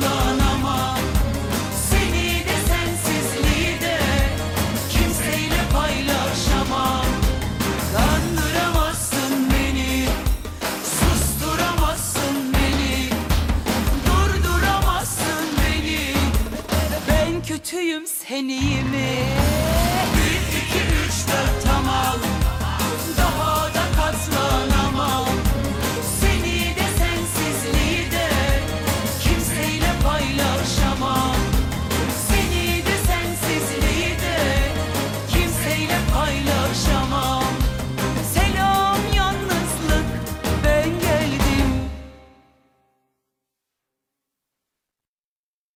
ki Seni de sensizliği de Kimseyle paylaşamam Kandıramazsın beni Susturamazsın beni Durduramazsın beni Ben kötüyüm sen iyi mi?